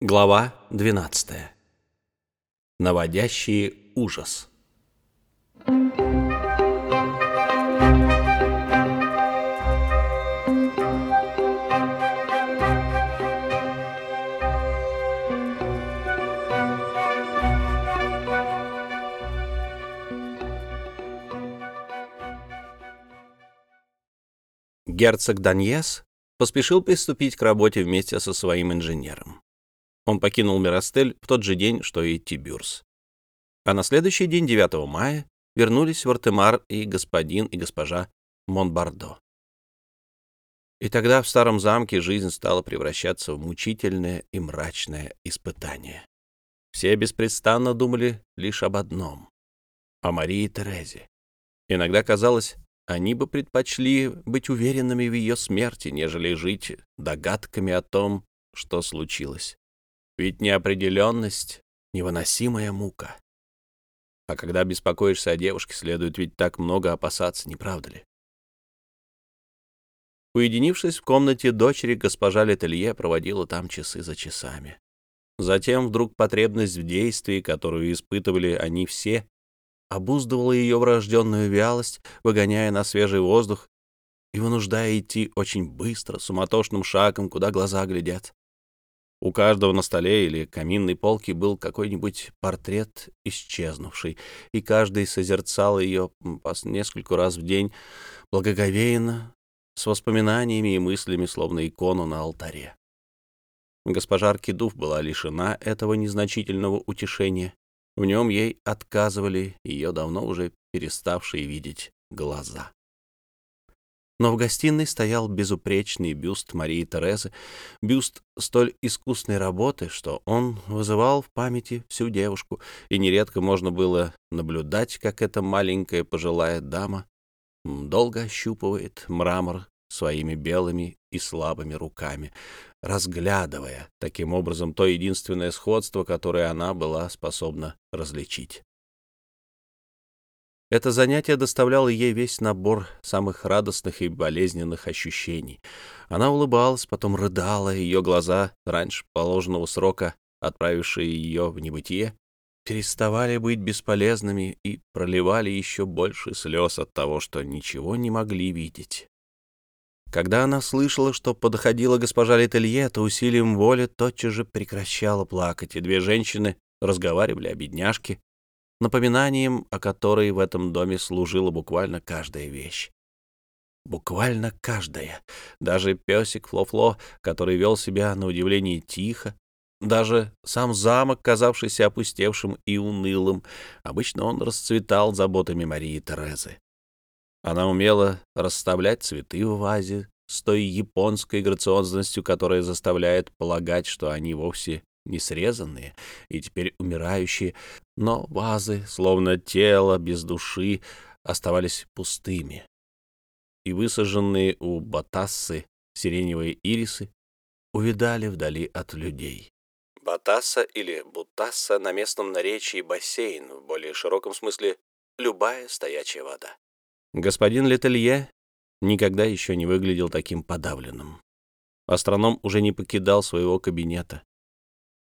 Глава 12. Наводящий ужас. Герцог Даньес поспешил приступить к работе вместе со своим инженером. Он покинул Миростель в тот же день, что и Тибюрс. А на следующий день, 9 мая, вернулись в Артемар и господин и госпожа Монбардо. И тогда в старом замке жизнь стала превращаться в мучительное и мрачное испытание. Все беспрестанно думали лишь об одном — о Марии Терезе. Иногда казалось, они бы предпочли быть уверенными в ее смерти, нежели жить догадками о том, что случилось. Ведь неопределенность — невыносимая мука. А когда беспокоишься о девушке, следует ведь так много опасаться, не правда ли? Уединившись в комнате дочери, госпожа Летелье проводила там часы за часами. Затем вдруг потребность в действии, которую испытывали они все, обуздывала ее врожденную вялость, выгоняя на свежий воздух и вынуждая идти очень быстро, суматошным шагом, куда глаза глядят. У каждого на столе или каминной полке был какой-нибудь портрет исчезнувший, и каждый созерцал ее по нескольку раз в день благоговейно, с воспоминаниями и мыслями, словно икону на алтаре. Госпожа Аркидуф была лишена этого незначительного утешения. В нем ей отказывали ее давно уже переставшие видеть глаза. Но в гостиной стоял безупречный бюст Марии Терезы, бюст столь искусной работы, что он вызывал в памяти всю девушку, и нередко можно было наблюдать, как эта маленькая пожилая дама долго ощупывает мрамор своими белыми и слабыми руками, разглядывая таким образом то единственное сходство, которое она была способна различить. Это занятие доставляло ей весь набор самых радостных и болезненных ощущений. Она улыбалась, потом рыдала, ее глаза, раньше положенного срока, отправившие ее в небытие, переставали быть бесполезными и проливали еще больше слез от того, что ничего не могли видеть. Когда она слышала, что подходила госпожа Летелье, то усилием воли тотчас же прекращала плакать, и две женщины разговаривали о бедняжке, напоминанием о которой в этом доме служила буквально каждая вещь. Буквально каждая. Даже песик Фло-Фло, который вел себя на удивление тихо, даже сам замок, казавшийся опустевшим и унылым, обычно он расцветал заботами Марии Терезы. Она умела расставлять цветы в вазе с той японской грациозностью, которая заставляет полагать, что они вовсе не срезанные и теперь умирающие, но вазы, словно тело без души, оставались пустыми. И высаженные у Батассы сиреневые ирисы увидали вдали от людей. Батасса или Бутасса на местном наречии бассейн, в более широком смысле любая стоячая вода. Господин Летелье никогда еще не выглядел таким подавленным. Астроном уже не покидал своего кабинета.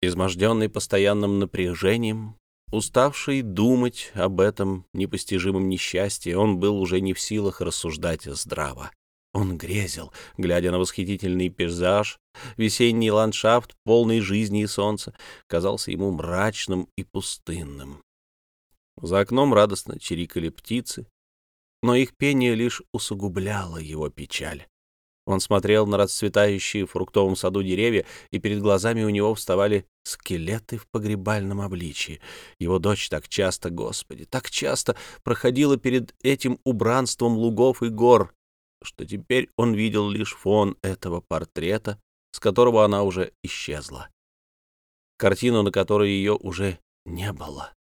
Изможденный постоянным напряжением, уставший думать об этом непостижимом несчастье, он был уже не в силах рассуждать здраво. Он грезил, глядя на восхитительный пейзаж, весенний ландшафт, полный жизни и солнца, казался ему мрачным и пустынным. За окном радостно чирикали птицы, но их пение лишь усугубляло его печаль. Он смотрел на расцветающие в фруктовом саду деревья, и перед глазами у него вставали скелеты в погребальном обличии. Его дочь так часто, Господи, так часто проходила перед этим убранством лугов и гор, что теперь он видел лишь фон этого портрета, с которого она уже исчезла. Картину, на которой ее уже не было.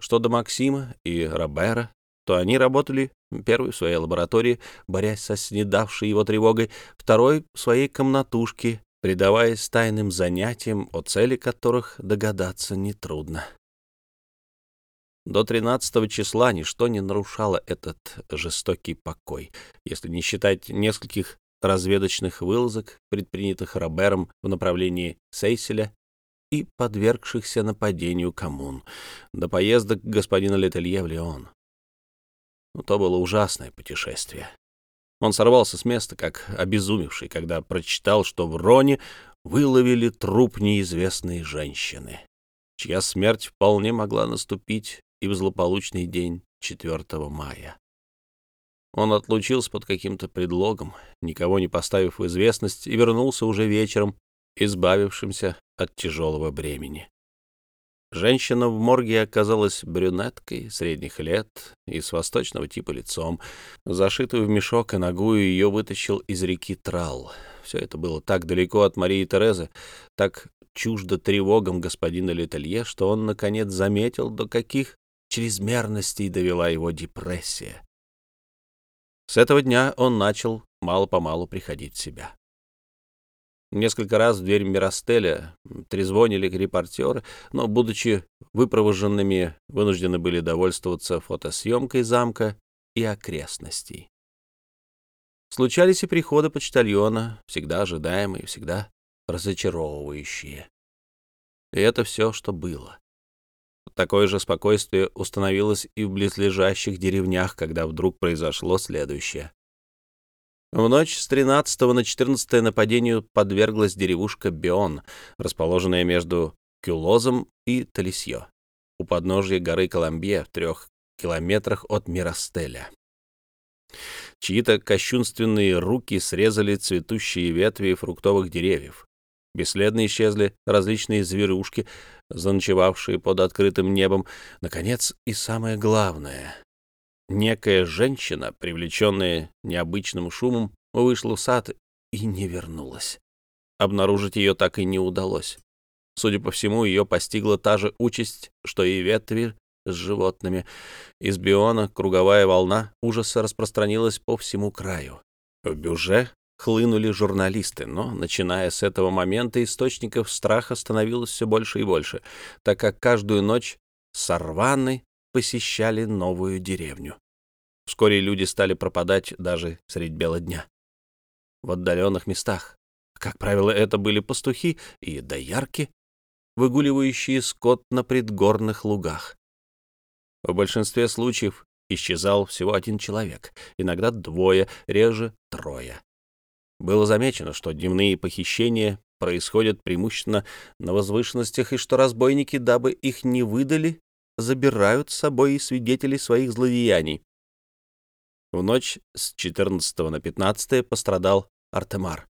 Что до Максима и Робера, то они работали первый в своей лаборатории, борясь со снедавшей его тревогой, второй в своей комнатушке, предаваясь тайным занятиям, о цели которых догадаться нетрудно. До 13 числа ничто не нарушало этот жестокий покой, если не считать нескольких разведочных вылазок, предпринятых Робером в направлении Сейселя и подвергшихся нападению коммун, до поездок господина Летелье в Леон. Но то было ужасное путешествие. Он сорвался с места, как обезумевший, когда прочитал, что в Роне выловили труп неизвестной женщины, чья смерть вполне могла наступить и в злополучный день 4 мая. Он отлучился под каким-то предлогом, никого не поставив в известность, и вернулся уже вечером, избавившимся от тяжелого бремени. Женщина в морге оказалась брюнеткой средних лет и с восточного типа лицом. Зашитую в мешок и ногую ее вытащил из реки Трал. Все это было так далеко от Марии Терезы, так чуждо тревогам господина Летелье, что он, наконец, заметил, до каких чрезмерностей довела его депрессия. С этого дня он начал мало-помалу приходить в себя. Несколько раз в дверь Миростеля трезвонили репортеры, но, будучи выпровоженными, вынуждены были довольствоваться фотосъемкой замка и окрестностей. Случались и приходы почтальона, всегда ожидаемые, всегда разочаровывающие. И это все, что было. Такое же спокойствие установилось и в близлежащих деревнях, когда вдруг произошло следующее. В ночь с 13 на 14 нападению подверглась деревушка Бион, расположенная между Кюлозом и Талисьо, у подножья горы Коломбье в трех километрах от Миростеля. Чьи-то кощунственные руки срезали цветущие ветви фруктовых деревьев. Бесследно исчезли различные зверушки, заночевавшие под открытым небом. Наконец, и самое главное Некая женщина, привлеченная необычным шумом, вышла в сад и не вернулась. Обнаружить ее так и не удалось. Судя по всему, ее постигла та же участь, что и ветви с животными. Из биона круговая волна ужаса распространилась по всему краю. В Бюже хлынули журналисты, но, начиная с этого момента, источников страха становилось все больше и больше, так как каждую ночь сорваны посещали новую деревню. Вскоре люди стали пропадать даже средь бела дня. В отдаленных местах. Как правило, это были пастухи и доярки, выгуливающие скот на предгорных лугах. В большинстве случаев исчезал всего один человек, иногда двое, реже трое. Было замечено, что дневные похищения происходят преимущественно на возвышенностях и что разбойники, дабы их не выдали, забирают с собой и свидетелей своих злодеяний. В ночь с 14 на 15 пострадал Артемар.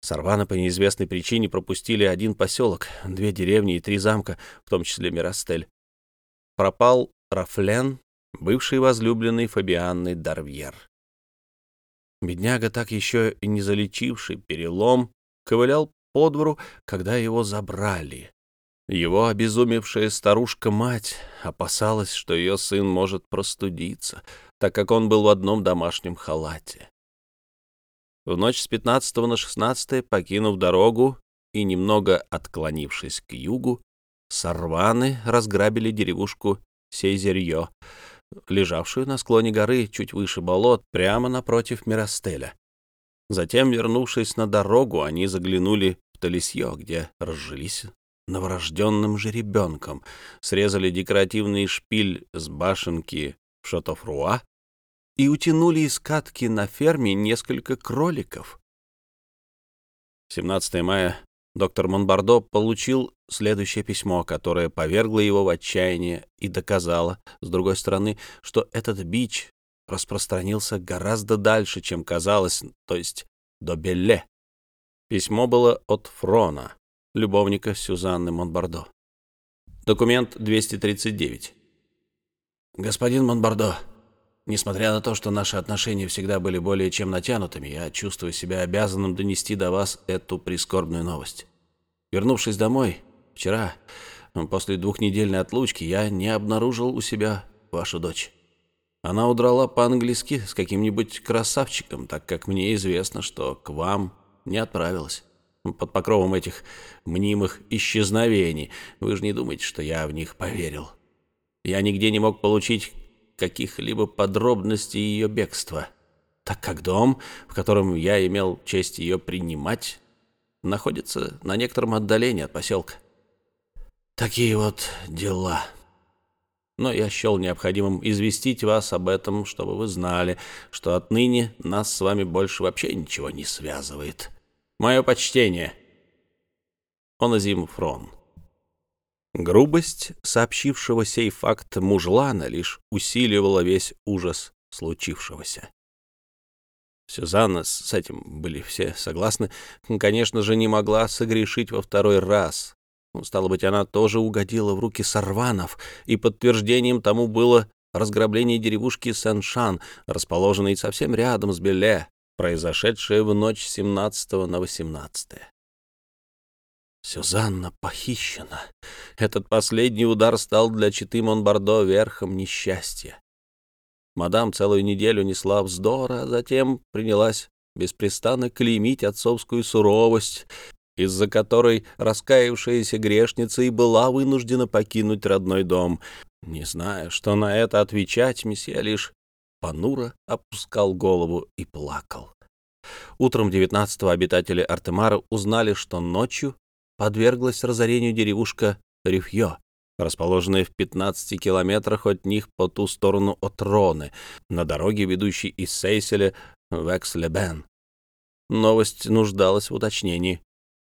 Сарваны по неизвестной причине пропустили один поселок, две деревни и три замка, в том числе Миростель. Пропал Рафлен, бывший возлюбленный Фабианны Дарвьер. Бедняга, так еще и не залечивший перелом, ковылял по двору, когда его забрали. Его обезумевшая старушка-мать опасалась, что ее сын может простудиться, так как он был в одном домашнем халате. В ночь с 15 на 16, покинув дорогу и немного отклонившись к югу, сорваны разграбили деревушку Сейзерье, лежавшую на склоне горы чуть выше болот, прямо напротив Миростеля. Затем, вернувшись на дорогу, они заглянули в Талисье, где разжились новорожденным жеребенком, срезали декоративный шпиль с башенки в Шатофруа и утянули из катки на ферме несколько кроликов. 17 мая доктор Монбардо получил следующее письмо, которое повергло его в отчаяние и доказало, с другой стороны, что этот бич распространился гораздо дальше, чем казалось, то есть до Белле. Письмо было от Фрона, любовника Сюзанны Монбардо. Документ 239. Господин Монбардо, несмотря на то, что наши отношения всегда были более чем натянутыми, я чувствую себя обязанным донести до вас эту прискорбную новость. Вернувшись домой, вчера, после двухнедельной отлучки, я не обнаружил у себя вашу дочь. Она удрала по-английски с каким-нибудь красавчиком, так как мне известно, что к вам не отправилась под покровом этих мнимых исчезновений. Вы же не думаете, что я в них поверил. Я нигде не мог получить каких-либо подробностей ее бегства. так как дом, в котором я имел честь ее принимать, находится на некотором отдалении от поселка. Такие вот дела. Но я счел необходимым известить вас об этом, чтобы вы знали, что отныне нас с вами больше вообще ничего не связывает. Мое почтение. Оназим Фрон. Грубость сообщившего сей факт мужлана лишь усиливала весь ужас случившегося. Сюзанна, с этим были все согласны, конечно же, не могла согрешить во второй раз. Ну, стало быть, она тоже угодила в руки сорванов, и подтверждением тому было разграбление деревушки Сен-Шан, расположенной совсем рядом с Беле, произошедшее в ночь 17 на 18. Сюзанна похищена. Этот последний удар стал для Читы Монбардо верхом несчастья. Мадам целую неделю несла вздор, а затем принялась беспрестанно клеймить отцовскую суровость, из-за которой раскаявшаяся грешница и была вынуждена покинуть родной дом. Не зная, что на это отвечать, месье лишь понуро опускал голову и плакал. Утром 19-го обитатели Артемара узнали, что ночью подверглась разорению деревушка Рифьё, расположенные в 15 километрах от них по ту сторону от Роны, на дороге, ведущей из Сейселя в Экслебен. Новость нуждалась в уточнении.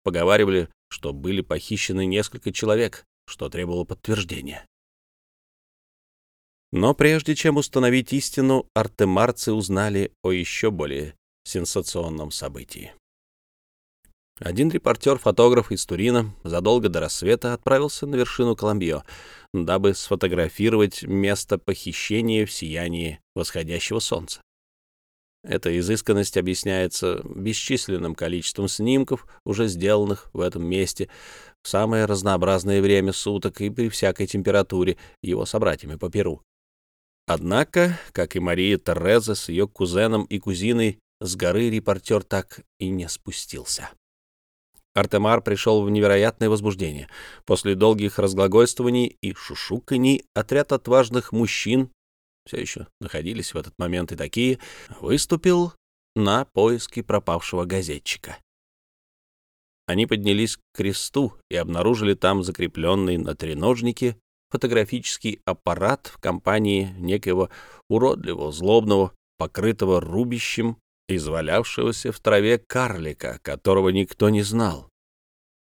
Поговаривали, что были похищены несколько человек, что требовало подтверждения. Но прежде чем установить истину, артемарцы узнали о еще более сенсационном событии. Один репортер-фотограф из Турина задолго до рассвета отправился на вершину Коломбио, дабы сфотографировать место похищения в сиянии восходящего солнца. Эта изысканность объясняется бесчисленным количеством снимков, уже сделанных в этом месте в самое разнообразное время суток и при всякой температуре его собратьями по Перу. Однако, как и Мария Тереза с ее кузеном и кузиной, с горы репортер так и не спустился. Артемар пришел в невероятное возбуждение. После долгих разглагольствований и шушуканий отряд отважных мужчин, все еще находились в этот момент и такие, выступил на поиски пропавшего газетчика. Они поднялись к кресту и обнаружили там закрепленный на треножнике фотографический аппарат в компании некоего уродливого, злобного, покрытого рубищем извалявшегося в траве карлика, которого никто не знал.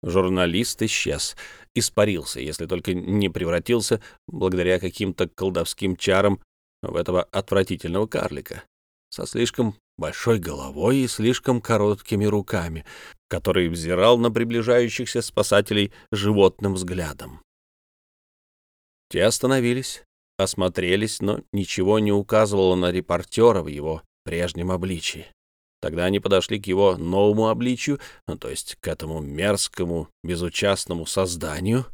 Журналист исчез, испарился, если только не превратился, благодаря каким-то колдовским чарам, в этого отвратительного карлика со слишком большой головой и слишком короткими руками, который взирал на приближающихся спасателей животным взглядом. Те остановились, осмотрелись, но ничего не указывало на репортера в его прежнем обличии. Тогда они подошли к его новому обличию, ну, то есть к этому мерзкому, безучастному созданию,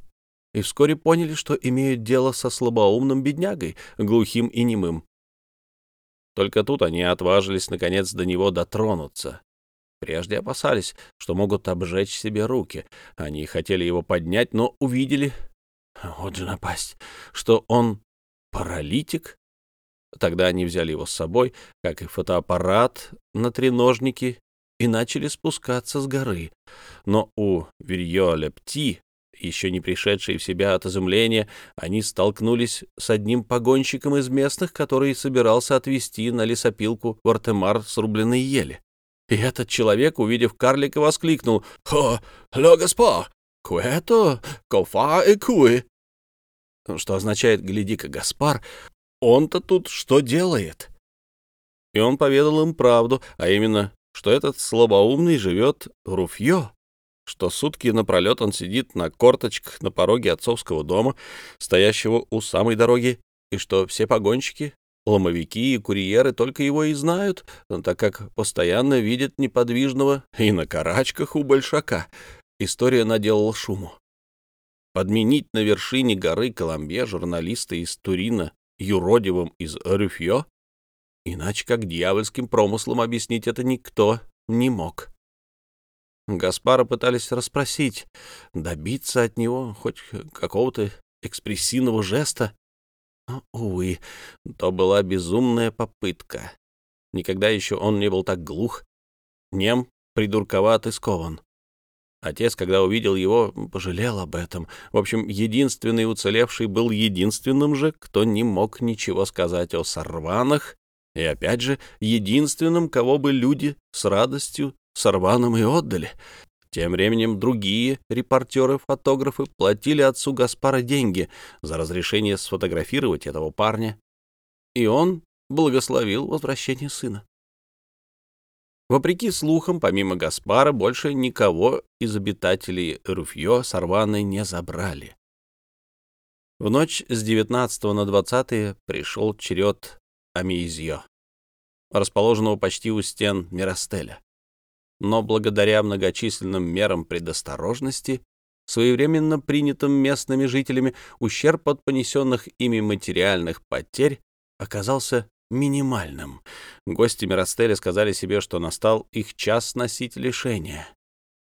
и вскоре поняли, что имеют дело со слабоумным беднягой, глухим и немым. Только тут они отважились, наконец, до него дотронуться. Прежде опасались, что могут обжечь себе руки. Они хотели его поднять, но увидели, вот же напасть, что он паралитик Тогда они взяли его с собой, как и фотоаппарат, на треножники и начали спускаться с горы. Но у Вирьё-Лепти, еще не пришедшие в себя от изумления, они столкнулись с одним погонщиком из местных, который собирался отвезти на лесопилку в Артемар срубленной ели. И этот человек, увидев карлика, воскликнул «Хо, ло госпо, куэто, кофа и куи», что означает «гляди-ка, Гаспар, он-то тут что делает? И он поведал им правду, а именно, что этот слабоумный живет в Руфье, что сутки напролет он сидит на корточках на пороге отцовского дома, стоящего у самой дороги, и что все погонщики, ломовики и курьеры только его и знают, так как постоянно видят неподвижного и на карачках у большака. История наделала шуму. Подменить на вершине горы Коломбье журналиста из Турина юродивым из Рюфьё? Иначе как дьявольским промыслом объяснить это никто не мог. Гаспара пытались расспросить, добиться от него хоть какого-то экспрессивного жеста. Но, увы, то была безумная попытка. Никогда еще он не был так глух, нем, придурковат и скован. Отец, когда увидел его, пожалел об этом. В общем, единственный уцелевший был единственным же, кто не мог ничего сказать о сорванах, и опять же, единственным, кого бы люди с радостью сорваном и отдали. Тем временем другие репортеры-фотографы платили отцу Гаспара деньги за разрешение сфотографировать этого парня, и он благословил возвращение сына. Вопреки слухам, помимо Гаспара, больше никого из обитателей Руфье Сорваны не забрали. В ночь с 19 на 20 пришел черед Амизьо, расположенного почти у стен Миростеля. Но благодаря многочисленным мерам предосторожности, своевременно принятым местными жителями, ущерб от понесенных ими материальных потерь оказался минимальным. Гости Миростеля сказали себе, что настал их час носить лишения.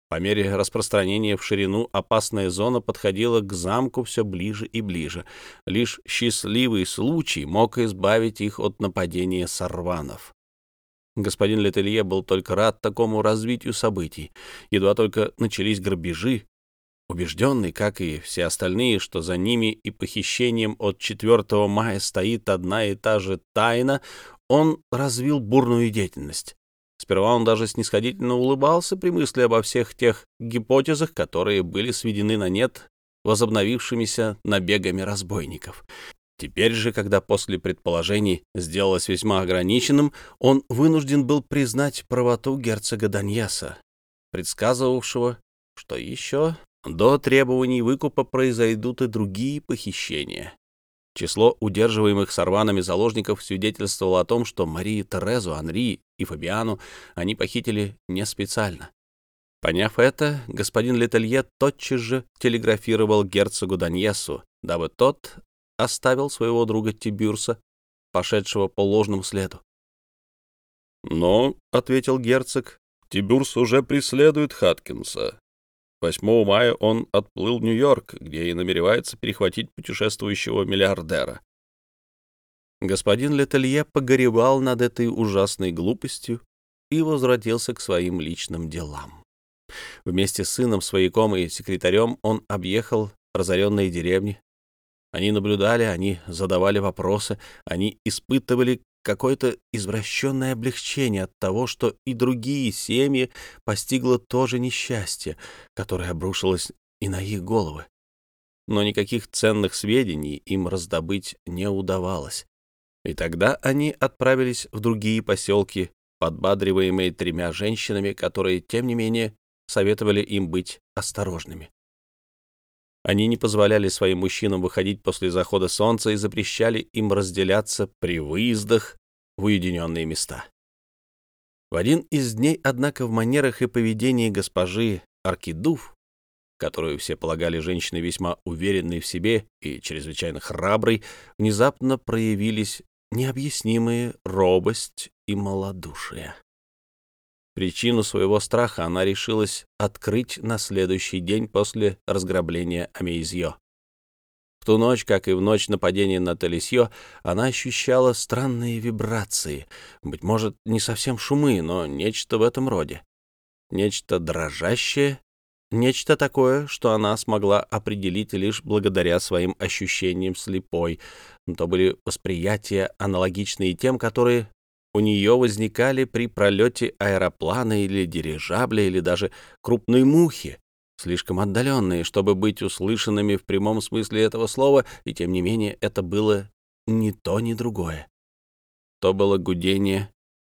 По мере распространения в ширину опасная зона подходила к замку все ближе и ближе. Лишь счастливый случай мог избавить их от нападения сорванов. Господин Летелье был только рад такому развитию событий. Едва только начались грабежи, Убежденный, как и все остальные, что за ними и похищением от 4 мая стоит одна и та же тайна, он развил бурную деятельность. Сперва он даже снисходительно улыбался при мысли обо всех тех гипотезах, которые были сведены на нет возобновившимися набегами разбойников. Теперь же, когда после предположений сделалось весьма ограниченным, он вынужден был признать правоту герцога Даньяса, предсказывавшего, что еще до требований выкупа произойдут и другие похищения. Число удерживаемых сорванами заложников свидетельствовало о том, что Марию Терезу, Анри и Фабиану они похитили не специально. Поняв это, господин Летелье тотчас же телеграфировал герцогу Даньесу, дабы тот оставил своего друга Тибюрса, пошедшего по ложному следу. «Но», — ответил герцог, — «Тибюрс уже преследует Хаткинса. 8 мая он отплыл в Нью-Йорк, где и намеревается перехватить путешествующего миллиардера. Господин Летелье погоревал над этой ужасной глупостью и возвратился к своим личным делам. Вместе с сыном, свояком и секретарем он объехал разоренные деревни. Они наблюдали, они задавали вопросы, они испытывали какое-то извращенное облегчение от того, что и другие семьи постигло то же несчастье, которое обрушилось и на их головы. Но никаких ценных сведений им раздобыть не удавалось. И тогда они отправились в другие поселки, подбадриваемые тремя женщинами, которые, тем не менее, советовали им быть осторожными. Они не позволяли своим мужчинам выходить после захода солнца и запрещали им разделяться при выездах в уединенные места. В один из дней, однако, в манерах и поведении госпожи Аркидуф, которую все полагали женщиной весьма уверенной в себе и чрезвычайно храброй, внезапно проявились необъяснимые робость и малодушие. Причину своего страха она решилась открыть на следующий день после разграбления Амейзьё. В ту ночь, как и в ночь нападения на Талисьё, она ощущала странные вибрации, быть может, не совсем шумы, но нечто в этом роде. Нечто дрожащее, нечто такое, что она смогла определить лишь благодаря своим ощущениям слепой. То были восприятия, аналогичные тем, которые у нее возникали при пролете аэроплана или дирижабля, или даже крупной мухи, слишком отдаленные, чтобы быть услышанными в прямом смысле этого слова, и тем не менее это было ни то, ни другое. То было гудение,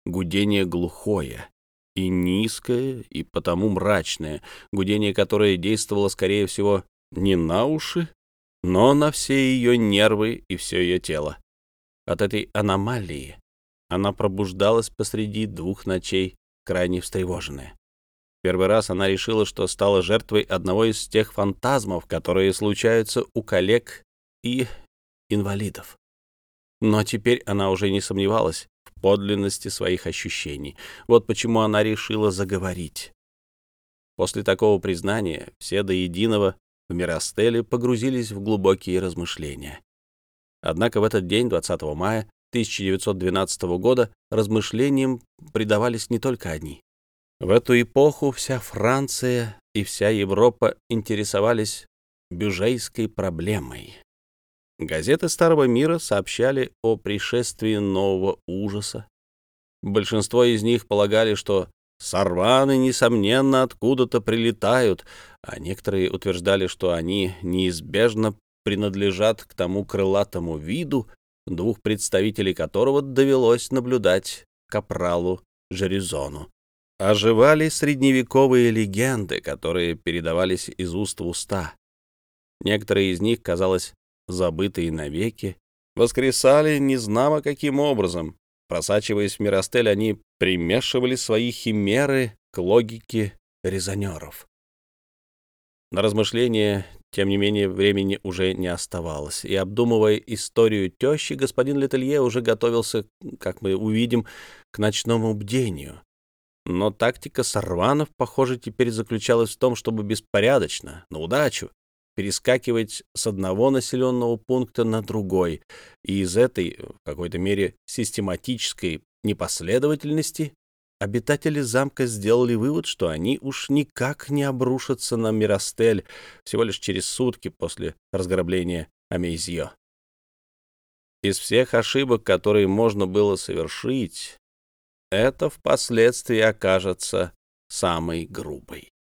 гудение глухое и низкое, и потому мрачное, гудение, которое действовало, скорее всего, не на уши, но на все ее нервы и все ее тело. От этой аномалии она пробуждалась посреди двух ночей, крайне встревоженная. Первый раз она решила, что стала жертвой одного из тех фантазмов, которые случаются у коллег и инвалидов. Но теперь она уже не сомневалась в подлинности своих ощущений. Вот почему она решила заговорить. После такого признания все до единого в Миростеле погрузились в глубокие размышления. Однако в этот день, 20 мая, 1912 года размышлениям предавались не только одни. В эту эпоху вся Франция и вся Европа интересовались бюжейской проблемой. Газеты Старого мира сообщали о пришествии нового ужаса. Большинство из них полагали, что сорваны, несомненно, откуда-то прилетают, а некоторые утверждали, что они неизбежно принадлежат к тому крылатому виду, двух представителей которого довелось наблюдать капралу Жеризону. Оживали средневековые легенды, которые передавались из уст в уста. Некоторые из них, казалось, забытые навеки, воскресали незнамо каким образом. Просачиваясь в Миростель, они примешивали свои химеры к логике резонеров. На размышление, тем не менее, времени уже не оставалось, и, обдумывая историю тещи, господин Летелье уже готовился, как мы увидим, к ночному бдению. Но тактика сорванов, похоже, теперь заключалась в том, чтобы беспорядочно, на удачу, перескакивать с одного населенного пункта на другой, и из этой, в какой-то мере, систематической непоследовательности обитатели замка сделали вывод, что они уж никак не обрушатся на Миростель всего лишь через сутки после разграбления Амейзьё. Из всех ошибок, которые можно было совершить, это впоследствии окажется самой грубой.